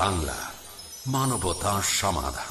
বাংলা মানবতা সমাধান।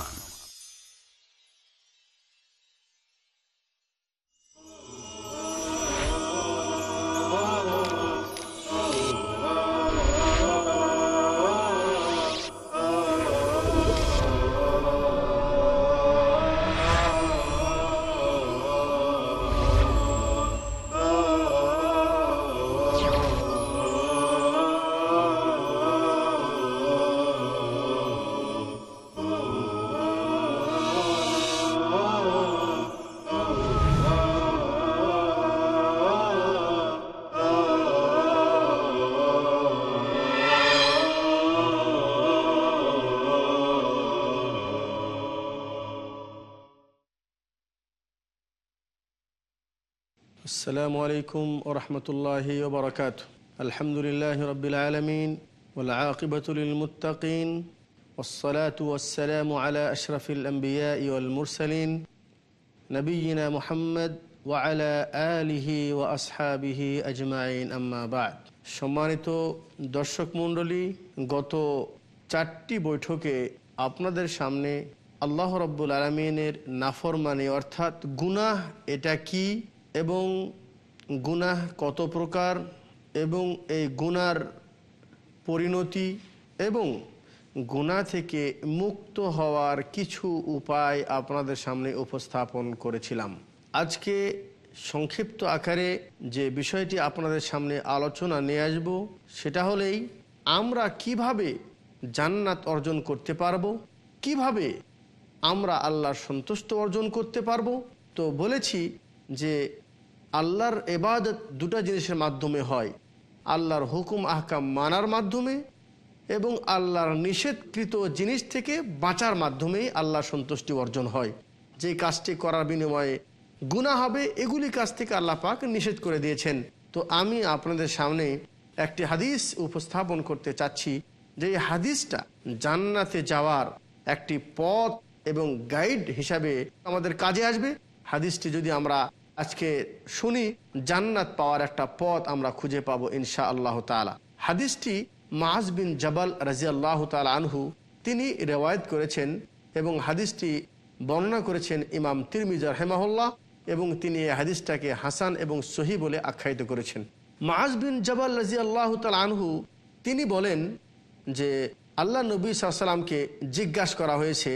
السلام عليكم ورحمة الله وبركاته الحمد لله رب العالمين والعاقبة للمتقين والصلاة والسلام على أشرف الأنبياء والمرسلين نبينا محمد وعلى آله وأصحابه أجمعين أما بعد সম্মানিত দর্শক মণ্ডলী গত চারটি বৈঠকে আপনাদের সামনে আল্লাহ রব্বুল আলমিনের নাফরমানি অর্থাৎ গুনাহ এটা কি এবং গুনাহ কত প্রকার এবং এই গুনার পরিণতি এবং গুণা থেকে মুক্ত হওয়ার কিছু উপায় আপনাদের সামনে উপস্থাপন করেছিলাম। আজকে সংক্ষিপ্ত আকারে যে বিষয়টি আপনাদের সামনে আলোচনা নিয়ে আসব, সেটা হলেই আমরা কীভাবে জান্নাত অর্জন করতে পারব, কীভাবে আমরা আল্লাহর সন্তুষ্ট অর্জন করতে পারব? তো বলেছি যে আল্লাহর এবাদত দুটা জিনিসের মাধ্যমে হয়। আল্লাহর হুকুম, আহকাম মানার মাধ্যমে এবং আল্লাহর নিষেধকৃত জিনিস থেকে বাঁচার মাধ্যমেই আল্লাহ সন্তুষ্টি অর্জন হয়। যে কাজটি করার বিনিময়ে গুণা হবে, এগুলি কাজ থেকে আল্লাহ পাক নিষেধ করে দিয়েছেন। তো আমি আপনাদের সামনে একটি হাদিস উপস্থাপন করতে চাচ্ছি, যে এই হাদিসটা জান্নাতে যাওয়ার একটি পথ এবং গাইড হিসাবে আমাদের কাজে আসবে। হাদিসটি যদি আমরা আজকে শুনি জান্নাত পাওয়ার একটা পথ আমরা খুঁজে পাবো ইনশা আল্লাহ তালা হাদিসটি মাজ বিন জবাল রাজি আল্লাহ তালা আনহু, তিনি রেওয়ায়ত করেছেন এবং হাদিসটি বর্ণনা করেছেন ইমাম তিরমিজার হেমাহুল্লাহ এবং তিনি হাদিসটাকে হাসান এবং সহি বলে আখ্যায়িত করেছেন। মাজ বিন জবাল রাজি আল্লাহ আনহু, তিনি বলেন যে আল্লাহ নবী সাল্লামকে জিজ্ঞাসা করা হয়েছে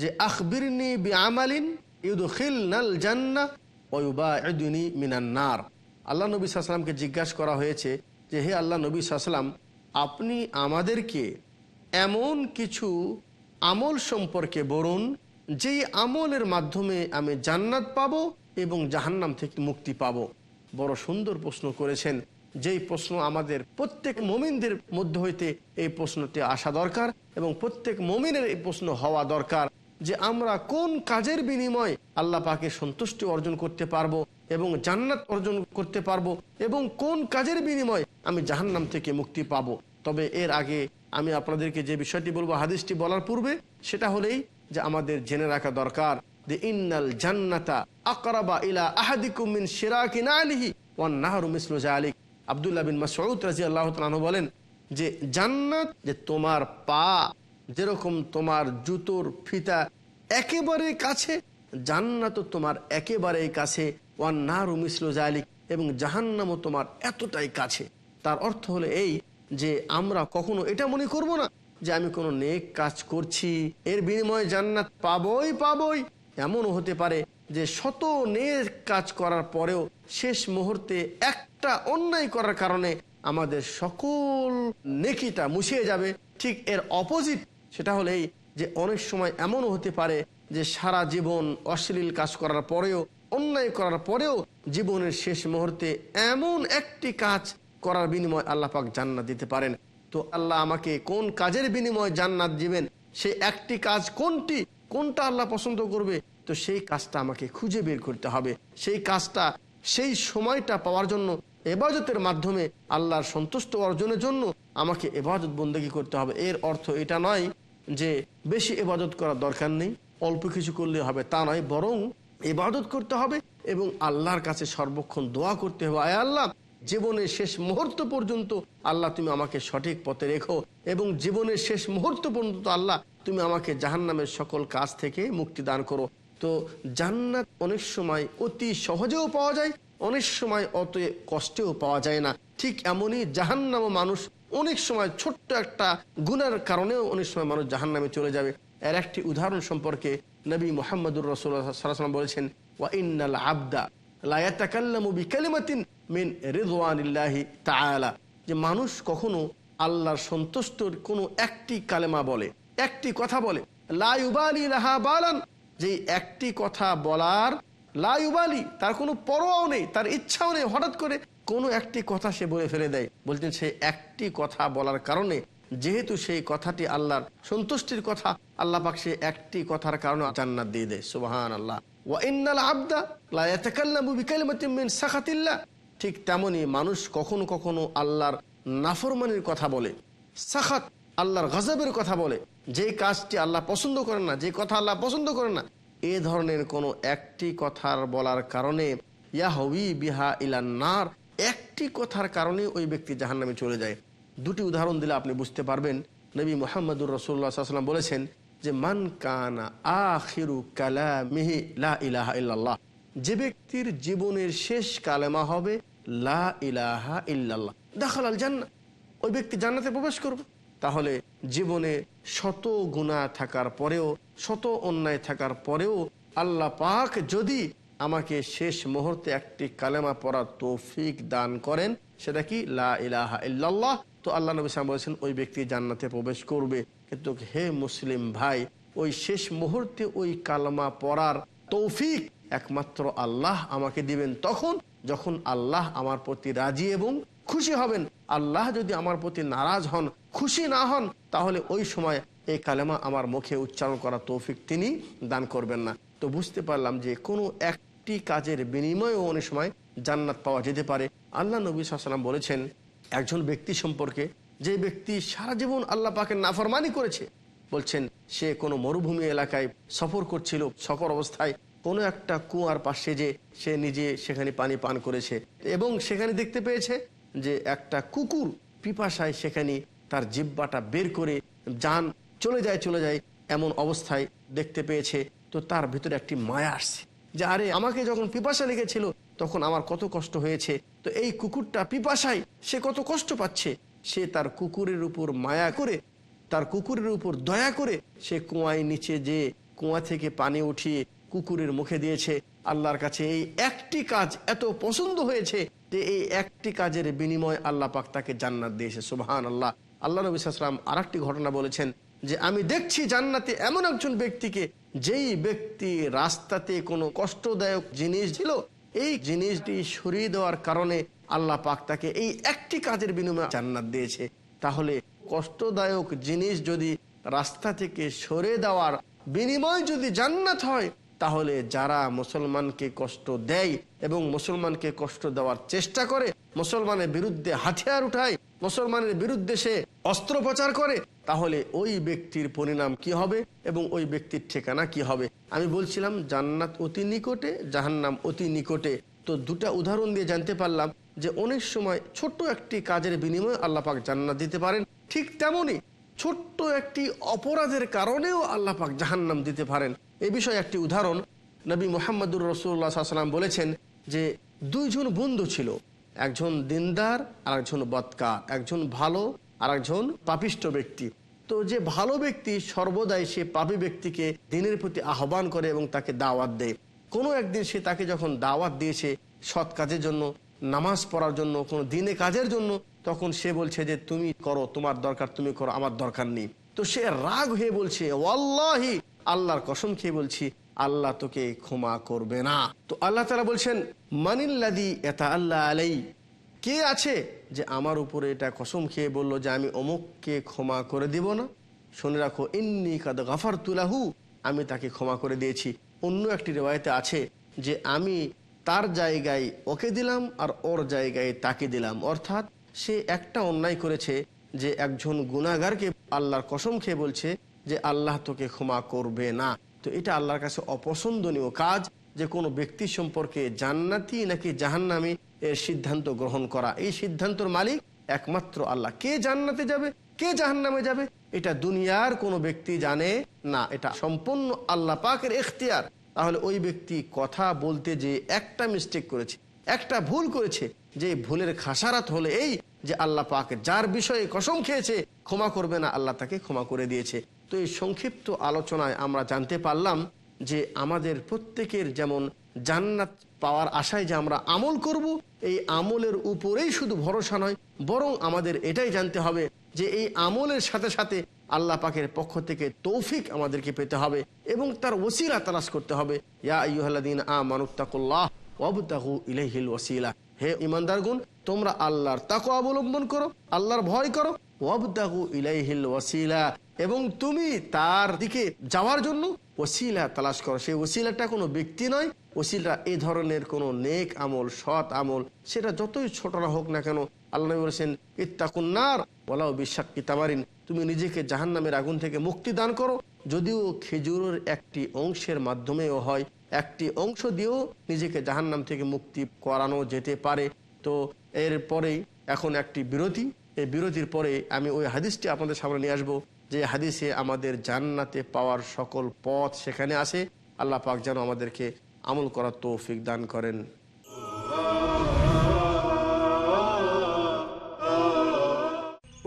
যে, আখবিরনি বি আমালিন ইউদুখিল নাল জান্না মিনান্নার আল্লাহ নবী সাল্লামকে জিজ্ঞাসা করা হয়েছে যে, হে আল্লাহ নবী সাল্লাম আপনি আমাদেরকে এমন কিছু আমল সম্পর্কে বলুন, যেই আমলের মাধ্যমে আমি জান্নাত পাব এবং জাহান্নাম থেকে মুক্তি পাব। বড় সুন্দর প্রশ্ন করেছেন। যেই প্রশ্ন আমাদের প্রত্যেক মমিনদের মধ্যে হইতে এই প্রশ্নটি আসা দরকার এবং প্রত্যেক মমিনের এই প্রশ্ন হওয়া দরকার। যে আমরা কোন কাজের বিনিময়ে আল্লাহ পাকে সন্তুষ্টি অর্জন করতে পারব এবং জান্নাত অর্জন করতে পারব এবং কোন কাজের বিনিময়ে আমি জাহান্নাম থেকে মুক্তি পাবো। তবে এর আগে আমি আপনাদেরকে যে বিষয়টি বলব, হাদিসটি বলার পূর্বে, সেটা হলেই যে আমাদের জেনে রাখা দরকার যে ইন্নাল জান্নাতা আকরাবা ইলা আহাদিকুমিন শিরাকি নালিহি ওয়ান নাহরু মিসলু জালিক আব্দুল্লাহ বিন মাসউদ রাদিয়াল্লাহু তাআলা বলেন যে জান্নাত যে তোমার পা যেরকম তোমার জুতোর ফিতা একেবারে কাছে, জান্নাত তোমার একেবারে কাছে, ওয়ান নাহরু মিসলু জালিক এবং জাহান্নামও তোমার এতটাই কাছে। তার অর্থ হলো এই যে আমরা কখনো এটা মনে করব না যে আমি কোনো নেক কাজ করছি, এর বিনিময়ে জান্নাত পাবই পাবই। এমনও হতে পারে যে শত নেক কাজ করার পরেও শেষ মুহূর্তে একটা অন্যায় করার কারণে আমাদের সকল নেকিটা মুছিয়ে যাবে। ঠিক এর অপোজিট সেটা হলেই যে অনেক সময় এমনও হতে পারে যে সারা জীবন অশ্লীল কাজ করার পরেও, অন্যায় করার পরেও জীবনের শেষ মুহূর্তে এমন একটি কাজ করার বিনিময় আল্লাহ পাক জান্নাত দিতে পারেন। তো আল্লাহ আমাকে কোন কাজের বিনিময় জান্নাত দিবেন, সেই একটি কাজ কোনটি, কোনটা আল্লাহ পছন্দ করবে, তো সেই কাজটা আমাকে খুঁজে বের করতে হবে। সেই কাজটা, সেই সময়টা পাওয়ার জন্য, এবাজতের মাধ্যমে আল্লাহর সন্তুষ্ট অর্জনের জন্য আমাকে এবাজত বন্দেগী করতে হবে। এর অর্থ এটা নয় যে বেশি এবাদত করার দরকার নেই, অল্প কিছু করলে হবে তা নয়, বরং এবাদত করতে হবে এবং আল্লাহর কাছে সর্বক্ষণ দোয়া করতে হবে। আয় আল্লাহ, জীবনের শেষ মুহূর্ত পর্যন্ত আল্লাহ তুমি আমাকে সঠিক পথে রেখো এবং জীবনের শেষ মুহূর্ত পর্যন্ত আল্লাহ তুমি আমাকে জাহান্নামের সকল কাজ থেকে মুক্তি দান করো। তো জান্নাত অনেক সময় অতি সহজেও পাওয়া যায়, অনেক সময় অত কষ্টেও পাওয়া যায় না। ঠিক এমনই জাহান্নাম মানুষ অনেক সময় ছোট্ট একটা গুনার কারণেও অনেক সময় মানুষ জাহান্নামে চলে যাবে। এর একটি উদাহরণ সম্পর্কে নবী মোহাম্মদুর রসুল্লাহাম বলেছেন, ওয়া ইন্নাল আবদা লায়াতাকাল্লামু বিকালিমাতিন মিন রিদওয়ানিল্লাহি তাআলা। যে মানুষ কখনো আল্লাহর সন্তুষ্টর কোনো একটি কালেমা বলে, একটি কথা বলে লাহা বালান। যে একটি কথা বলার লাইবালি তার কোনো পরোয়াও নেই, তার ইচ্ছাও নেই। হঠাৎ করে কোনো একটি কথা সে বলে ফেলে দেয়। বলছেন সেই একটি কথা বলার কারণে, যেহেতু সেই কথাটি আল্লাহর সন্তুষ্টির কথা, আল্লাহ পাক সে একটি কথার কারণে জান্নাত দিয়ে দেয়। সুবাহান আল্লাহ ঠিক তেমনি মানুষ কখনো কখনো আল্লাহর নাফরমানির কথা বলে। সাখাত আল্লাহর গজবের কথা বলে। যে কাজটি আল্লাহ পছন্দ করেন না যে কথা আল্লাহ পছন্দ করেন না এ ধরনের কোনো একটি কথার বলার কারণে ইয়াহবি বিহা ইলান্নার একটি কথার কারণে ওই ব্যক্তি জাহান নামে চলে যায়। দুটি উদাহরণ দিলে আপনি বুঝতে পারবেন। নবী মোহাম্মদুর রসুল্লাহাম বলেছেন যে, মান কানা আখিরু কালামিহি লা ইলাহা ইল্লাল্লাহ যে ব্যক্তির জীবনের শেষ কালেমা হবে, লা ইলাহা জান্না ওই ব্যক্তি জান্নাতে প্রবেশ করবে। তাহলে জীবনে শত গুণা থাকার পরেও শত অন্যায় থাকার পরেও আল্লাহ পাক যদি আমাকে শেষ মুহূর্তে একটি কালেমা পড়ার তৌফিক দান করেন, সেটা কি? লা তো আল্লাহ নবী সাহেব বলেছেন, ওই ব্যক্তি জান্নাতে প্রবেশ করবে। কিন্তু হে মুসলিম ভাই, ওই শেষ মুহূর্তে ওই কালমা পড়ার তৌফিক একমাত্র আল্লাহ আমাকে দিবেন তখন, যখন আল্লাহ আমার প্রতি রাজি এবং খুশি হবেন। আল্লাহ যদি আমার প্রতি নারাজ হন, খুশি না হন, তাহলে ওই সময় এই কালেমা আমার মুখে উচ্চারণ করা তৌফিক তিনি দান করবেন না। তো বুঝতে পারলাম যে কোনো একটি কাজের বিনিময়েও অনেক সময় জান্নাত পাওয়া যেতে পারে। আল্লাহ নবী সাল্লাম বলেছেন, একজন ব্যক্তি সম্পর্কে যে ব্যক্তি সারা জীবন আল্লাহ পাকের নাফরমানি করেছে, বলছেন, সে কোনো মরুভূমি এলাকায় সফর করছিল, সফর অবস্থায় কোনো একটা কুয়ার পাশে যে সে নিজে সেখানে পানি পান করেছে এবং সেখানে দেখতে পেয়েছে যে একটা কুকুর পিপাসায় সেখানে তার জিব্বাটা বের করে যান চলে যায় চলে যায়, এমন অবস্থায় দেখতে পেয়েছে। তো তার ভিতরে একটি মায়া আসছে। যে আরে, আমাকে যখন পিপাসা লেগেছিল, তখন আমার কত কষ্ট হয়েছে। তো এই কুকুরটা পিপাসায়, সে কত কষ্ট পাচ্ছে। সে তার কুকুরের উপর মায়া করে, তার কুকুরের উপর দয়া করে, সে কুয়ায় নিচে যে কুয়া থেকে পানি উঠিয়ে কুকুরের মুখে দিয়েছে। আল্লাহর কাছে এই একটি কাজ এত পছন্দ হয়েছে যে এই একটি কাজের বিনিময় আল্লাহ পাক তাকে জান্নাত দিয়েছে। সুবহান আল্লাহ আল্লাহ নবী সাল্লাম আর ঘটনা বলেছেন। যে আমি দেখছি জান্নাতে এমন একজন ব্যক্তিকে, যেই ব্যক্তি রাস্তাতে কোনো কষ্টদায়ক জিনিস ছিল এই জিনিসটি সরিয়ে দেওয়ার কারণে আল্লাহ পাক তাকে এই একটি কাজের বিনিময়ে জান্নাত দিয়েছে। তাহলে কষ্টদায়ক জিনিস যদি রাস্তা থেকে সরে দেওয়ার বিনিময় যদি জান্নাত হয়, তাহলে যারা মুসলমানকে কষ্ট দেয় এবং মুসলমানকে কষ্ট দেওয়ার চেষ্টা করে, মুসলমানের বিরুদ্ধে হাতিয়ার উঠায় মুসলমানের বিরুদ্ধে সে অস্ত্রোপচার করে, তাহলে ওই ব্যক্তির পরিণাম কি হবে এবং ওই ব্যক্তির ঠিকানা কি হবে? আমি বলছিলাম, জান্নাত অতি নিকটে, জাহান্নাম অতি নিকটে। তো দুটা উদাহরণ দিয়ে জানতে পারলাম যে অনেক সময় ছোট্ট একটি কাজের বিনিময়ে আল্লাহ পাক জান্নাত দিতে পারেন। ঠিক তেমনই ছোট্ট একটি অপরাধের কারণেও আল্লাহ পাক জাহান্নাম দিতে পারেন। এ বিষয়ে একটি উদাহরণ, নবী মোহাম্মদুর রসুল্লাহ সাল্লাম বলেছেন যে দুইজন বন্ধু ছিল। একজন দিনদার আর একজন বৎকার। একজন ভালো আর একজন পাপিষ্ট ব্যক্তি। তো যে ভালো ব্যক্তি সর্বদাই সে পাপি ব্যক্তিকে দিনের প্রতি আহ্বান করে এবং তাকে দাওয়াত দেয়। কোনো একদিন সে তাকে যখন দাওয়াত দিয়েছে সৎ কাজের জন্য, নামাজ পড়ার জন্য, কোনো দিনে কাজের জন্য, তখন সে বলছে যে, তুমি করো, তোমার দরকার, তুমি করো, আমার দরকার নেই। তো সে রাগ হয়ে বলছে, ওয়াল্লাহি! আল্লাহর কসম খেয়ে বলছি আল্লাহ তোকে ক্ষমা করবে না। তো আল্লাহ তারা বলছেন মানিল্লাদি এটা আল্লাহ আলাই কে আছে যে আমার উপরে এটা কসম খেয়ে বলল যে আমি অমুককে ক্ষমা করে দিব না? শুনে রাখো, ইন্নি কাদ গাফার তুলাহু আমি তাকে ক্ষমা করে দিয়েছি। অন্য একটি রেওয়ায়তে আছে যে আমি তার জায়গায় ওকে দিলাম আর ওর জায়গায় তাকে দিলাম। অর্থাৎ সে একটা অন্যায় করেছে যে একজন গুণাগারকে আল্লাহর কসম খেয়ে বলছে যে আল্লাহ তোকে ক্ষমা করবে না। তো এটা আল্লাহর কাছে অপছন্দনীয় কাজ যে কোনো ব্যক্তি সম্পর্কে জান্নাতি নাকি জাহান্নামি এর সিদ্ধান্ত গ্রহণ করা। এই সিদ্ধান্তর মালিক একমাত্র আল্লাহ। কে জান্নাতে যাবে, কে জাহান্নামে যাবে, এটা দুনিয়ার কোনো ব্যক্তি জানে না। এটা সম্পূর্ণ আল্লাহ পাকের এখতিয়ার তাহলে ওই ব্যক্তি কথা বলতে যে একটা মিস্টেক করেছে, একটা ভুল করেছে, যে ভুলের খাসারাত হলে এই যে আল্লাহ পাক যার বিষয়ে কসম খেয়েছে, ক্ষমা করবে না, আল্লাহ তাকে ক্ষমা করে দিয়েছে। তো এই সংক্ষিপ্ত আলোচনায় আমরা জানতে পারলাম যে আমাদের প্রত্যেকের যেমন জান্নাত পাওয়ার আশায় যে আমরা আমল করব, এই আমলের উপরেই শুধু ভরসা নয়, বরং আমাদের এটাই জানতে হবে যে এই আমলের সাথে সাথে আল্লাহ পাকের পক্ষ থেকে তৌফিক আমাদেরকে পেতে হবে এবং তার ওসিলা তালাশ করতে হবে। ইয়া মানুত্তাকুল্লাহ ওয়াবতাহু ইলাইহিল ওসিলা। হে তোমরা আল্লাহর তাকে অবলম্বন করো, আল্লাহর ভয় করো। ওয়াবতাহু ইলাইহিল ওসিলা। এবং তুমি তার দিকে যাওয়ার জন্য ওসিলা তালাশ করো। সেই ওসিলাটা কোনো ব্যক্তি নয়। ওসিলা এই ধরনের কোনো নেক আমল, সৎ আমল, সেটা যতই ছোট না হোক না কেন, আল্লাহ বলেছেন, ইত্তাকুন্নার ওলাও বিশ্বাক্কি তামারিন। তুমি নিজেকে জাহান্নামের আগুন থেকে মুক্তি দান করো। যদিও খেজুরের একটি অংশের মাধ্যমেও হয়, একটি অংশ দিয়েও নিজেকে জাহান্নাম থেকে মুক্তি করানো যেতে পারে। তো এরপরেই এখন একটি বিরতি। এই বিরতির পরে আমি ওই হাদিসটি আপনাদের সামনে নিয়ে আসব। যে হাদিসে আমাদের জান্নাতে পাওয়ার সকল পথ সেখানে আছে আল্লাহ পাক যেন আমাদেরকে আমল করার তৌফিক দান করেন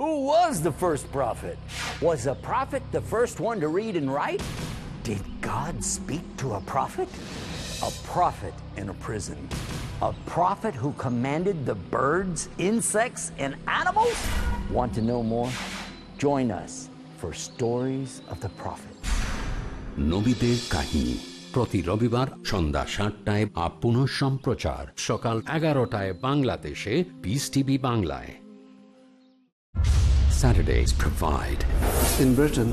Who was the first prophet? Was a prophet the first one to read and write? Did God speak to a prophet? A prophet in a prison. A prophet who commanded the birds, insects, and animals? Want to know more? Join us for Stories of the Prophet. নবীদের কাহিনী প্রতি রবিবার সন্ধ্যা সাতটায় up পুনঃ সম্প্রচার সকাল এগারোটায় বাংলাদেশে পিস টিভি বাংলায় Saturdays provide. In Britain,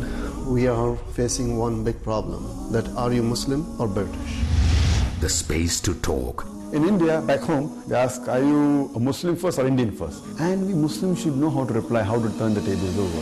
we are facing one big problem that are you Muslim or British? The space to talk. In India, back home, they ask, are you a Muslim first or Indian first? And we Muslims should know how to reply, how to turn the tables over.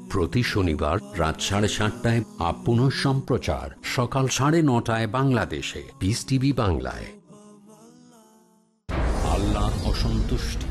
প্রতি শনিবার রাত সাড়ে সাতটায় আপন সম্প্রচার। সকাল সাড়ে নটায় বাংলাদেশে। পিস টিভি বাংলায়। আল্লাহ অসন্তুষ্টি।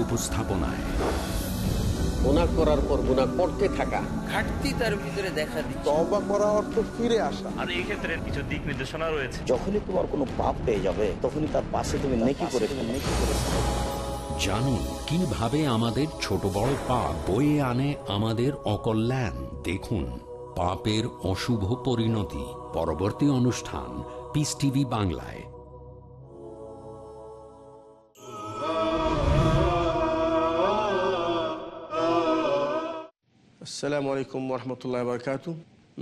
উপস্থাপনায়। গুনাহ করার পর গুনাহ করতে থাকা। ঘাটতি তার ভিতরে দেখা দিচ্ছে। তবা করা অর্থ ফিরে আসা। আর এই ক্ষেত্রে কিছু দিক নির্দেশনা রয়েছে। যখনই তোমার কোনো পাপ পেয়ে যাবে তখনই তার পাশে তুমি নেকি করে নেকি করে জানুন কীভাবে আমাদের ছোট বড় পাপ বয়ে আনে আমাদের অকল্যাণ। দেখুন পাপের অশুভ পরিণতি। পরবর্তী অনুষ্ঠান পিস টিভি বাংলায়। আসসালামু আলাইকুম রহমতুল্লাহ বরকাত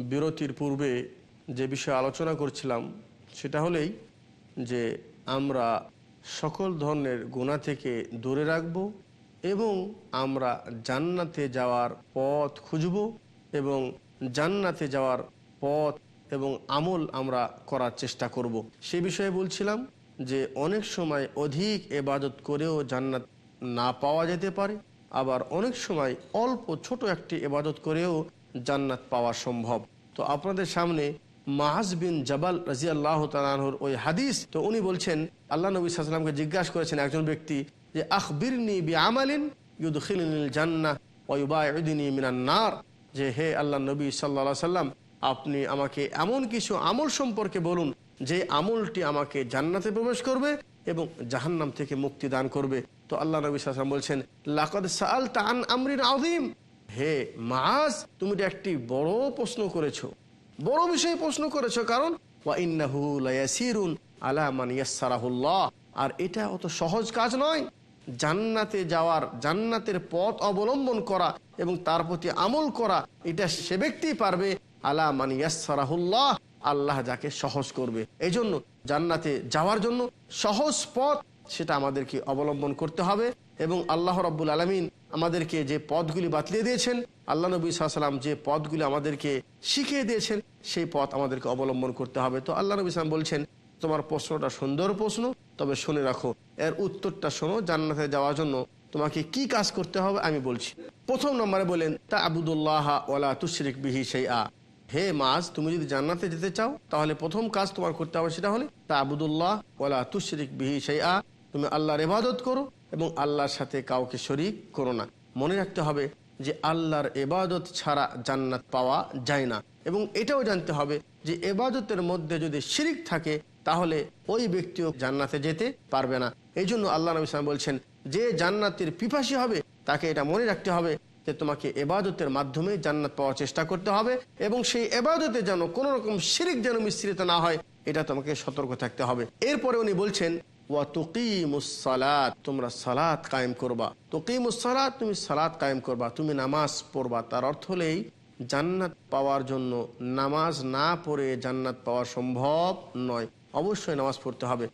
বিরতির পূর্বে যে বিষয়ে আলোচনা করছিলাম, সেটা হলেই যে আমরা সকল ধরনের গুণা থেকে দূরে রাখব এবং আমরা জান্নাতে যাওয়ার পথ খুঁজব এবং জান্নাতে যাওয়ার পথ এবং আমল আমরা করার চেষ্টা করব। সে বিষয়ে বলছিলাম যে অনেক সময় অধিক এবাদত করেও জান্নাত না পাওয়া যেতে পারে আবার অনেক সময় অল্প ছোট একটি এবাদত করেও জান্নাত পাওয়া সম্ভব। তো আপনাদের সামনে মাহাজ বিন জাবাল রাজি আল্লাহ তালাহুর ওই হাদিস, তো উনি বলছেন, আল্লাহ নবী সাল্লামকে জিজ্ঞাসা করেছেন একজন ব্যক্তি যে, আখবিরনি বি আমালিন ইউদখিলিল জান্না ওয়ুবায়ুদিনী মিনান নার? যে, হে আল্লাহ নবী সাল্লা সাল্লাম আপনি আমাকে এমন কিছু আমল সম্পর্কে বলুন যে আমলটি আমাকে জান্নাতে প্রবেশ করবে এবং জাহান্নাম থেকে মুক্তি দান করবে। তো আল্লাহ নবী সাল্লাম বলছেন, লাকদ সাল তান আমরিন আদিম হে মাস তুমি একটি বড় প্রশ্ন করেছ। বড় বিষয়ে প্রশ্ন করেছ, কারণ আর এটা অত সহজ কাজ নয়। জান্নাতে যাওয়ার, জান্নাতের পথ অবলম্বন করা এবং তার প্রতি আমল করা, এটা সে ব্যক্তি পারবে। আলা মান ইয়াসসারাহুল্লাহ। আল্লাহ যাকে সহজ করবে। এই জন্য জান্নাতে যাওয়ার জন্য সহজ পথ সেটা আমাদেরকে অবলম্বন করতে হবে এবং আল্লাহ রব্বুল আলমিন আমাদেরকে যে পথগুলি বাতলিয়ে দিয়েছেন, আল্লাহ নবী সাল্লাম যে পথগুলি আমাদেরকে শিখিয়ে দিয়েছেন, সেই পথ আমাদেরকে অবলম্বন করতে হবে। তো আল্লাহ নবী সালাম বলছেন, তোমার প্রশ্নটা সুন্দর প্রশ্ন, তবে শুনে রাখো। এর উত্তরটা শোনো, জান্নাতে যাওয়ার জন্য তোমাকে কি কাজ করতে হবে আমি বলছি। প্রথম নম্বরে বলেন তা আবুদুল্লাহ ওলা তুশরিক বিহি সেই আ হে মাস তুমি যদি জান্নাতে যেতে চাও, তাহলে প্রথম কাজ তোমার করতে হবে সেটা হলে তা আবুদুল্লাহ ওলা তুশরিক বিহি সেই আ তুমি আল্লাহর ইবাদত করো এবং আল্লাহর সাথে কাউকে শরিক করো না। মনে রাখতে হবে যে আল্লাহর এবাদত ছাড়া জান্নাত পাওয়া যায় না। এবং এটাও জানতে হবে যে এবাদতের মধ্যে যদি শিরিক থাকে, তাহলে ওই ব্যক্তিও জান্নাতে যেতে পারবে না। এই জন্য আল্লাহ নবী সালাম বলছেন, যে জান্নাতের পিপাসী হবে, তাকে এটা মনে রাখতে হবে যে তোমাকে এবাদতের মাধ্যমে জান্নাত পাওয়ার চেষ্টা করতে হবে এবং সেই এবাদতে যেন কোনো রকম শিরিক যেন মিশ্রিত না হয়, এটা তোমাকে সতর্ক থাকতে হবে। এরপরে উনি বলছেন, ওয়া তোমরা সালাত কায়েম করবা। তুমি সালাত কায়েম করবা, তুমি নামাজ পড়বা। তার অর্থ জান্নাত পাওয়ার জন্য নামাজ না পড়ে জান্নাত পাওয়া সম্ভব নয়। অবশ্যই নামাজ পড়তে হবে।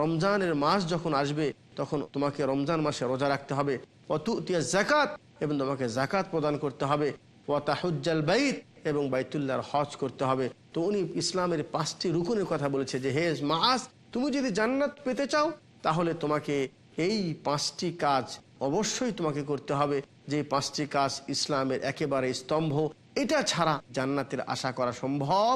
রমজানের মাস যখন আসবে, তখন তোমাকে রমজান মাসে রোজা রাখতে হবে। অতু তিয়া জাকাত এবং তোমাকে জাকাত প্রদান করতে হবে। ওয়া তাহুজ্জাল বাইত, এবং বাইতুল্লাহর হজ করতে হবে। তো উনি ইসলামের পাঁচটি রুকুনের কথা বলেছে যে, হে মাস তুমি যদি জান্নাত পেতে চাও, তাহলে তোমাকে এই পাঁচটি কাজ অবশ্যই তোমাকে করতে হবে। যে পাঁচটি কাজ ইসলামের একেবারে স্তম্ভ, এটা ছাড়া জান্নাতের আশা করা সম্ভব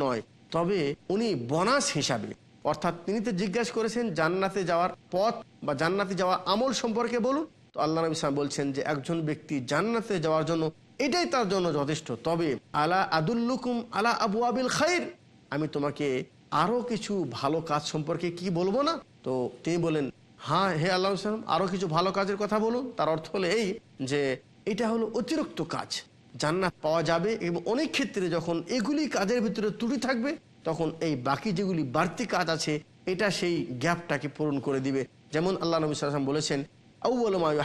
নয়। তবে উনি বনাস হিসাবে, অর্থাৎ তিনি তো জিজ্ঞাসা করেছেন জান্নাতে যাওয়ার পথ বা জান্নাতে যাওয়ার আমল সম্পর্কে বলুন। তো আল্লাহ নবী সাহেব বলছেন যে একজন ব্যক্তি জান্নাতে যাওয়ার জন্য এটাই তার জন্য যথেষ্ট। তবে আলা আদুল্লুকুম আলা আবু আবিল খাইর, আমি তোমাকে আরও কিছু ভালো কাজ সম্পর্কে কি বলব না? তো তিনি বলেন হ্যাঁ হে আল্লাহ সালাম আরও কিছু ভালো কাজের কথা বলুন। তার অর্থ হলো এই যে এটা হলো অতিরিক্ত কাজ। জান্নাত পাওয়া যাবে এবং অনেক ক্ষেত্রে যখন এগুলি কাজের ভিতরে ত্রুটি থাকবে, তখন এই বাকি যেগুলি বাড়তি কাজ আছে, এটা সেই গ্যাপটাকে পূরণ করে দিবে। যেমন আল্লাহ নবী সাল্লাম বলেছেন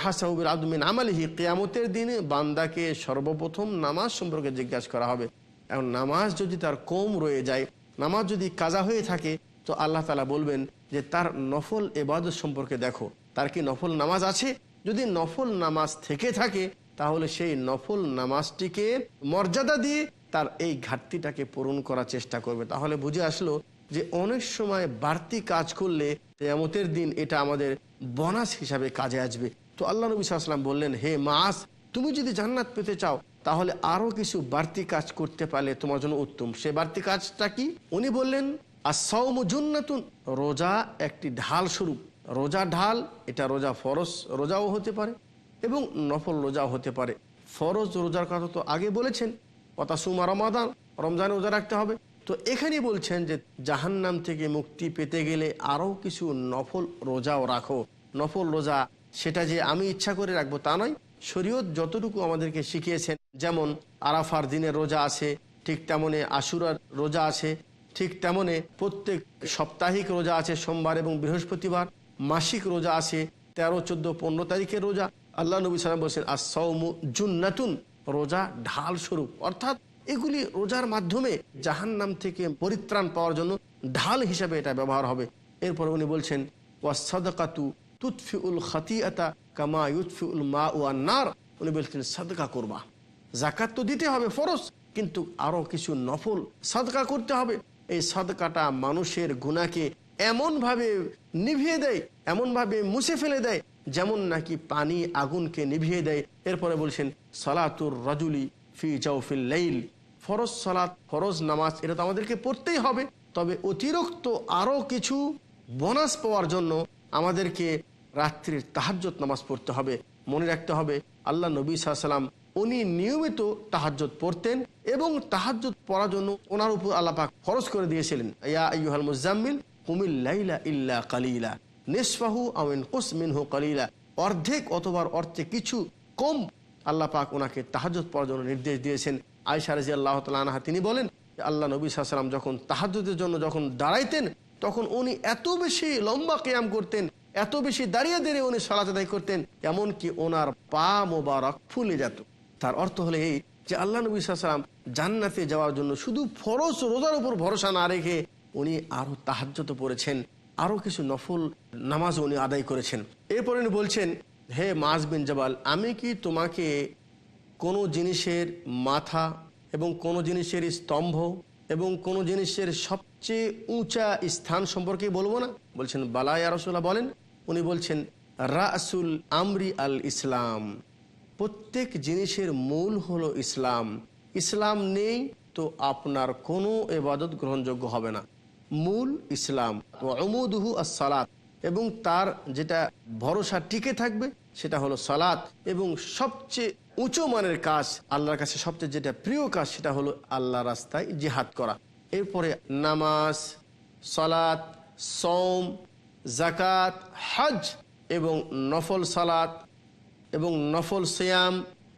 হাসাউবির আদমিন আমালিহি, কেয়ামতের দিনে বান্দাকে সর্বপ্রথম নামাজ সম্পর্কে জিজ্ঞাসা করা হবে। এখন নামাজ যদি তার কম রয়ে যায়, নামাজ যদি কাজা হয়ে থাকে, তো আল্লাহ তালা বলবেন যে তার নফল এবাদত সম্পর্কে দেখো। তার কি নফল নামাজ আছে? যদি নফল নামাজ থেকে থাকে, তাহলে সেই নফল নামাজটিকে মর্যাদা দিয়ে তার এই ঘাটতিটাকে পূরণ করার চেষ্টা করবে। তাহলে বুঝে আসলো যে অনেক সময় বাড়তি কাজ করলে কেয়ামতের দিন এটা আমাদের বনাস হিসাবে কাজে আসবে। তো আল্লাহ নবী সাল্লাম বললেন, হে মাস তুমি যদি জান্নাত পেতে চাও, তাহলে আরও কিছু বাড়তি কাজ করতে পারলে তোমার জন্য উত্তম। সে বাড়তি কাজটা কি? উনি বললেন আর আসাউমুজুন্নাতুন রোজা একটি ঢাল স্বরূপ। রোজা ঢাল, এটা রোজা ফরজ, রোজাও হতে পারে এবং নফল রোজাও হতে পারে। ফরজ রোজার কথা তো আগে বলেছেন। কথা সুমা রমাদান, রমজানে রোজা রাখতে হবে। তো এখানে বলছেন যে জাহান্নাম থেকে মুক্তি পেতে গেলে আরও কিছু নফল রোজাও রাখো। নফল রোজা সেটা যে আমি ইচ্ছা করে রাখব তা নয়, শরীয়ত যতটুকু আমাদেরকে শিখিয়েছেন, যেমন আরাফার দিনের রোজা আছে ঠিক তেমনে আশুরার রোজা আছে ঠিক তেমনে প্রত্যেক সাপ্তাহিক রোজা আছে সোমবার এবং বৃহস্পতিবার, মাসিক রোজা আছে তেরো, চোদ্দ, পনেরো তারিখের রোজা। আল্লাহ নবী সালাম বলছেন আসৌমু জুন্নাতুন, রোজা ঢাল স্বরূপ। অর্থাৎ এগুলি রোজার মাধ্যমে জাহান নাম থেকে পরিত্রাণ পাওয়ার জন্য ঢাল হিসাবে এটা ব্যবহার হবে। এরপর উনি বলছেন কামা মা উনি বলছেন জাকাত তো দিতে হবে, ফরজ, কিন্তু আরও কিছু নফল করতে হবে। এই মানুষের গুণাকে এমনভাবে নিভিয়ে দেয়, এমনভাবে মুছে ফেলে দেয়, যেমন নাকি পানি আগুনকে নিভিয়ে দেয়। এরপরে বলছেন, সালাতুর রাজুলি ফি জাউফিল ফরজ সালাত, ফরজ নামাজ, এটা তো আমাদেরকে পড়তেই হবে। তবে অতিরিক্ত আরও কিছু বোনাস পাওয়ার জন্য আমাদেরকে রাত্রির তাহাজ্জত নামাজ পড়তে হবে। মনে রাখতে হবে, আল্লাহ নবী সাল্লাম, উনি নিয়মিত তাহাজ্জত পড়তেন এবং তাহাজ্জত পড়ার জন্য ওনার উপর আল্লাপাক খরচ করে দিয়েছিলেন। ইয়া মুজাম্মিল কুমিল্লাইলা ইল্লা কালিলা, নিসফাহু আমিন কুসমিনহু কালিলা। অর্ধেক অথবা অর্থে কিছু কম আল্লাহ পাক ওনাকে তাহাজুদ পড়ার জন্য নির্দেশ দিয়েছেন। আয়সা রাজি আল্লাহ তালাহা তিনি বলেন আল্লাহ নবী সাল্লাম যখন তাহাজুদের জন্য যখন দাঁড়াইতেন, তখন উনি এত বেশি লম্বা কেয়াম করতেন, এত বেশি দাঁড়িয়ে দাঁড়িয়ে উনি সালাত আদায় করতেন, এমনকি ওনার পা মোবারক ফুলে যেত। তার অর্থ হলো এই যে আল্লাহ নবী সাল্লাম জান্নাতে যাওয়ার জন্য শুধু ফরজ রোজার উপর ভরসা না রেখে উনি আরও তাহাজ্যত পড়েছেন, আরও কিছু নফল নামাজ উনি আদায় করেছেন। এরপরে উনি বলছেন, হে মাজ বিন জবাল, আমি কি তোমাকে কোনো জিনিসের মাথা এবং কোনো জিনিসের স্তম্ভ এবং কোনো জিনিসের সবচেয়ে উঁচা স্থান সম্পর্কে বলব না। বলছেন বালাই আরসুল্লাহ বলেন। উনি বলছেন, রাসুল আমরি আল ইসলাম। প্রত্যেক জিনিসের মূল হলো ইসলাম। ইসলাম নেই তো আপনার কোনো এবাদত গ্রহণযোগ্য হবে না। মূল ইসলাম। অমুদহু সালাত এবং তার যেটা ভরসা টিকে থাকবে সেটা হলো সালাত। এবং সবচেয়ে উঁচু মানের কাজ আল্লাহর কাছে সবচেয়ে যেটা প্রিয় কাজ সেটা হলো আল্লাহ রাস্তায় জিহাদ করা। এরপরে নামাজ, সালাত সৌম জাকাত হজ এবং নফল সালাত এবং নফল সিয়াম,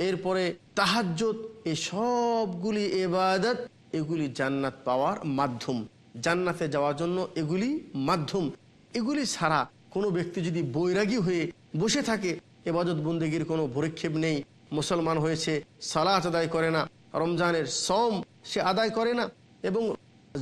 এরপরে তাহাজ্জত এই সবগুলি এবাদত এগুলি জান্নাত পাওয়ার মাধ্যম। জান্নাতে যাওয়ার জন্য এগুলি মাধ্যম। এগুলি ছাড়া কোনো ব্যক্তি যদি বৈরাগী হয়ে বসে থাকে, এবাদত বন্দেগীর কোনো ভরিক্ষেপ নেই। মুসলমান হয়েছে, সালাত আদায় করে না, রমজানের সম সে আদায় করে না এবং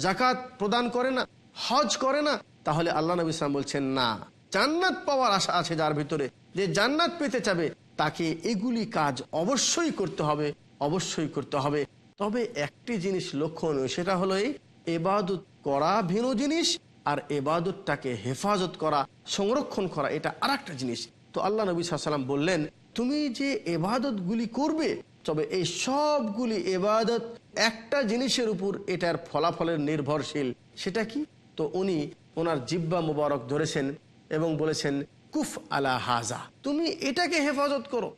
জাকাত প্রদান করে না, হজ করে না, তাহলে আল্লাহ নবী ইসলাম বলছেন, না। জান্নাত পাওয়ার আশা আছে যার ভিতরে, যে জান্নাত পেতে চাবে, তাকে এগুলি কাজ অবশ্যই করতে হবে, অবশ্যই করতে হবে। তবে একটি জিনিস লক্ষণীয়, সেটা হলো এই এবাদত করা ভিন্ন জিনিস আর এবাদতটাকে হেফাজত করা, সংরক্ষণ করা, এটা আর জিনিস। তো আল্লাহ নবী সাল্লাম বললেন তুমি যে এবাদতগুলি করবে, তবে এই সবগুলি এবাদত একটা জিনিসের উপর এটার ফলাফলের নির্ভরশীল। সেটা কি? তো উনি ওনার জিব্বা মুবারক ধরেছেন এবং বলেছেন, কুফ আলা হাজা। তুমি এটাকে হেফাজত করো।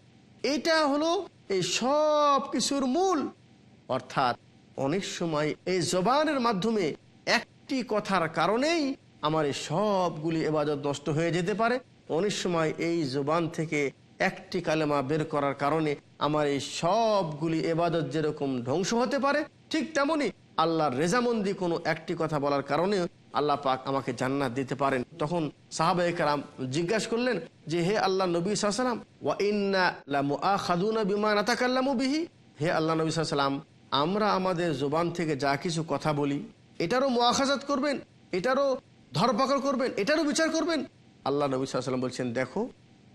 এটা হলো এই সব কিছুর মূল। অর্থাৎ অনেক সময় এই জবানের মাধ্যমে একটি কথার কারণেই আমার এই সবগুলি এবাদত নষ্ট হয়ে যেতে পারে। অনেক সময় এই জবান থেকে একটি কালেমা বের করার কারণে আমার এই সবগুলি এবাদত যেরকম ধ্বংস হতে পারে, ঠিক তেমনি আল্লাহর রেজামন্দি কোনো একটি কথা বলার কারণে আল্লাহ পাক আমাকে জান্নাত দিতে পারেন। তখন সাহাবাহ কালাম জিজ্ঞাসা করলেন যে, হে আল্লাহ নবী সাল্লাম ওয়া হে আল্লাহ নবী আমরা আমাদের জোবান থেকে যা কিছু কথা বলি, এটারও মোয়াখাজাত করবেন, এটারও ধরপাকড় করবেন, এটারও বিচার করবেন। আল্লাহ নবী সাল্লাম বলছেন, দেখো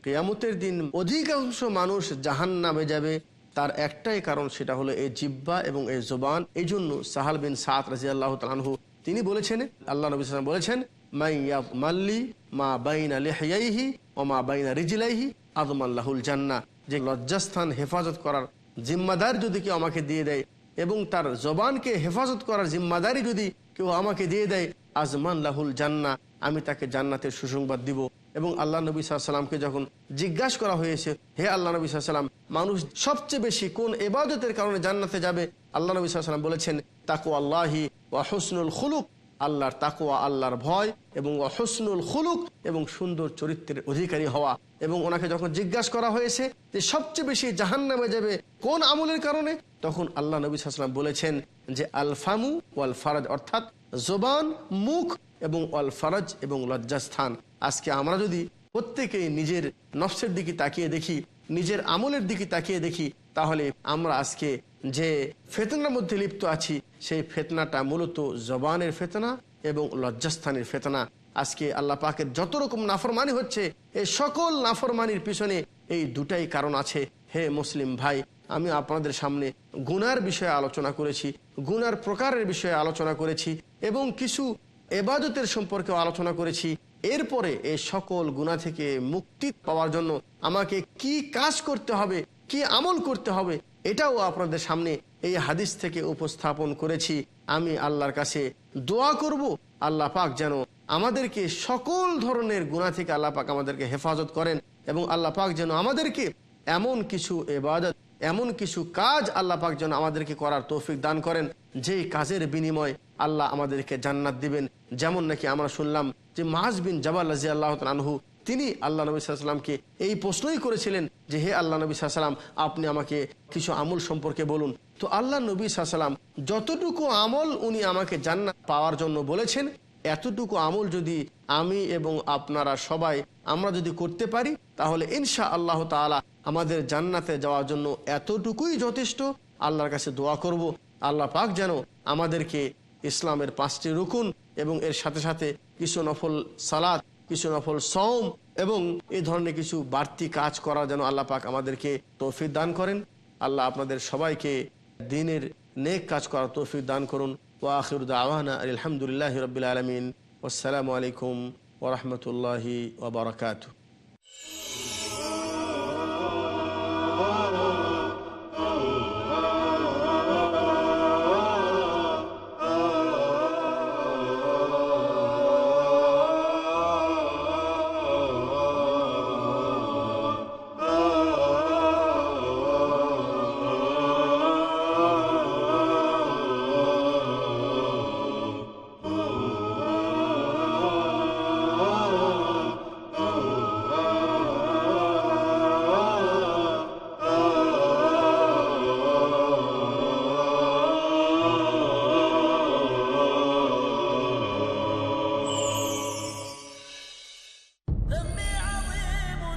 কেয়ামতের দিন অধিকাংশ মানুষ জাহান নামে যাবে। তার একটাই কারণ সেটা হলো এই জিব্বা এবং এই জোবান। এই জন্য সাহাল বিন সাত রাজি আল্লাহ তালহু তিনি বলেছেন, আল্লাহ নবী সাল্লাম বলেছেন মাল্লি মা বাইনা লেহাইহি বাইনা রিজিলাইহি জান্না যে লজ্জাস্থান হেফাজত করার জিম্মাদার যদি কেউ আমাকে দিয়ে দেয় এবং তার জবানকে হেফাজত করার জিম্মাদারি যদি কেউ আমাকে দিয়ে দেয়, আজমান লাহুল জান্না, আমি তাকে জান্নাতের সুসংবাদ দিব। এবং আল্লাহ নবী সাল্লামকে যখন জিজ্ঞাসা করা হয়েছে, হে আল্লাহ নবী সাল্লাম, মানুষ সবচেয়ে বেশি কোন এবাদতের কারণে জান্নাতে যাবে? আল্লাহ নবী সাল্লাম বলেছেন তাকু আল্লাহি ও হসনুল খুলুক। আল্লাহর তাকুয়া, আল্লাহর ভয় এবং অহসনুল খুলুক এবং সুন্দর চরিত্রের অধিকারী হওয়া। এবং ওনাকে যখন জিজ্ঞাসা করা হয়েছে যে সবচেয়ে বেশি জাহান নামে যাবে কোন আমলের কারণে? তখন আল্লাহ নবী সাল্লাম বলেছেন যে আলফামু ওয়াল ফারাজ অর্থাৎ জবান, মুখ এবং ওয়াল ফারাজ এবং লজ্জাস্থান। আজকে আমরা যদি প্রত্যেকেই নিজের নফসের দিকে তাকিয়ে দেখি, নিজের আমলের দিকে তাকিয়ে দেখি, তাহলে আমরা আজকে যে ফেতনার মধ্যে লিপ্ত আছি, সেই ফেতনাটা মূলত জবানের ফেতনা এবং লজ্জাস্থানের ফেতনা। আজকে আল্লাহ পাকের যত রকম নাফরমানি হচ্ছে এই সকল নাফরমানির পিছনে এই দুটাই কারণ আছে। হে মুসলিম ভাই আমি আপনাদের সামনে গুনার বিষয়ে আলোচনা করেছি, গুনার প্রকারের বিষয়ে আলোচনা করেছি এবং কিছু এবাদতের সম্পর্কে আলোচনা করেছি। এরপরে এই সকল গুণা থেকে মুক্তি পাওয়ার জন্য আমাকে কি কাজ করতে হবে, কি আমল করতে হবে, এটাও আপনাদের সামনে এই হাদিস থেকে উপস্থাপন করেছি। আমি আল্লাহর কাছে দোয়া করব, আল্লাহ পাক যেন আমাদেরকে সকল ধরনের গুণা থেকে আল্লাহ পাক আমাদেরকে হেফাজত করেন এবং আল্লাহ পাক যেন আমাদেরকে এমন কিছু এবাদত এমন কিছু কাজ আল্লাহ পাক যেন আমাদেরকে করার তৌফিক দান করেন। যেই কাজের বিনিময় আল্লাহ আমাদেরকে জান্নাত দিবেন। যেমন নাকি আমরা শুনলাম যে মাজ বিন জাবাল রাজি আল্লাহ আনহু, তিনি আল্লাহ নবী সাল্লামকে এই প্রশ্নই করেছিলেন যে, হে আল্লাহ নবী সাল্লাম আপনি আমাকে কিছু আমল সম্পর্কে বলুন। তো আল্লাহ নবী সাল্লাম যতটুকু আমল উনি আমাকে জান্নাত পাওয়ার জন্য বলেছেন, এতটুকু আমল যদি আমি এবং আপনারা সবাই আমরা যদি করতে পারি, তাহলে ইনশা আল্লাহ তালা আমাদের জান্নাতে যাওয়ার জন্য এতটুকুই যথেষ্ট। আল্লাহর কাছে দোয়া করব। আল্লাহ পাক যেন আমাদেরকে ইসলামের পাঁচটি রুকুন এবং এর সাথে সাথে কিছু নফল সালাদ কিছু নফল সওম এবং এই ধরনের কিছু বাড়তি কাজ করা যেন আল্লাহ পাক আমাদেরকে তৌফিক দান করেন। আল্লাহ আপনাদের সবাইকে দিনের নেক কাজ করার তৌফিক দান করুন। ও আখির দাওয়ানা আলহামদুলিল্লাহ রবিল আলমিন। আসসালামু আলাইকুম ওরহমতুল্লাহি ওবরাকাতু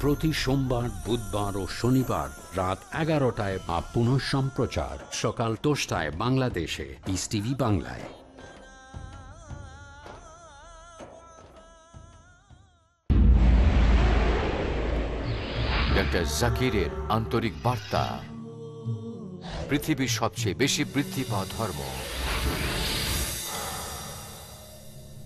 প্রতি সোমবার, বুধবার ও শনিবার রাত এগারোটায় বা পুনঃ সম্প্রচার সকাল দশটায় বাংলাদেশে। পিস টিভি বাংলায়। জাকিরের আন্তরিক বার্তা। পৃথিবীর সবচেয়ে বেশি বৃদ্ধি পাওয়া ধর্ম।